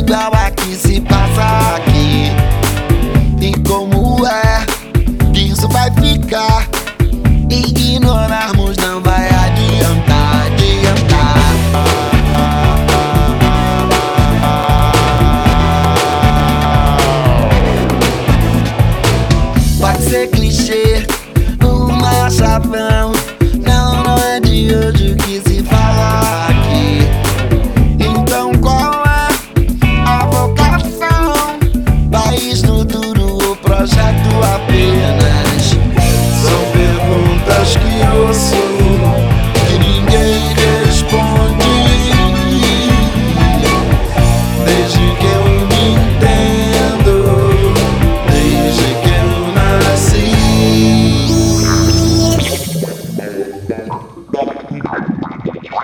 igual a que se passa aqui. E como é que isso vai ficar? Ignorarmos não vai adiantar, adiantar. Pode ser clichê, uma chavão.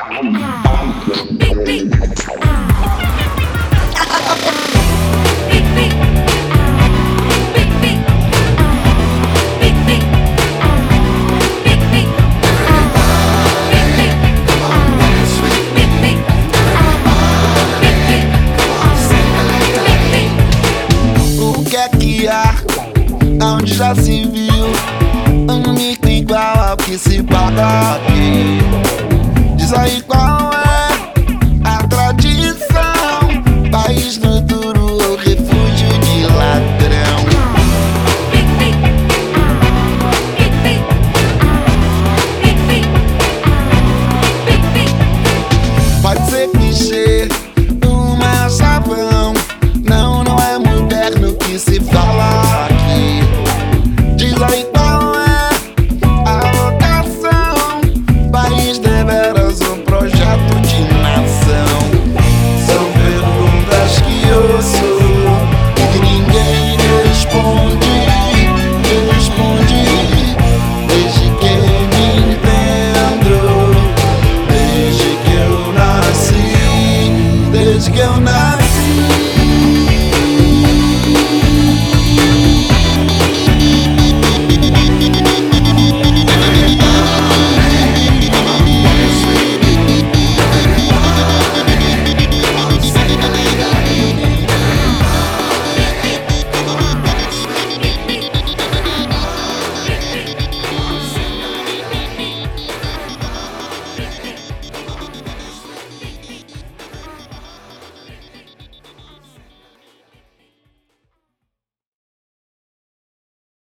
É Onde já se viu um mico igual ao que se paga aqui? Diz aí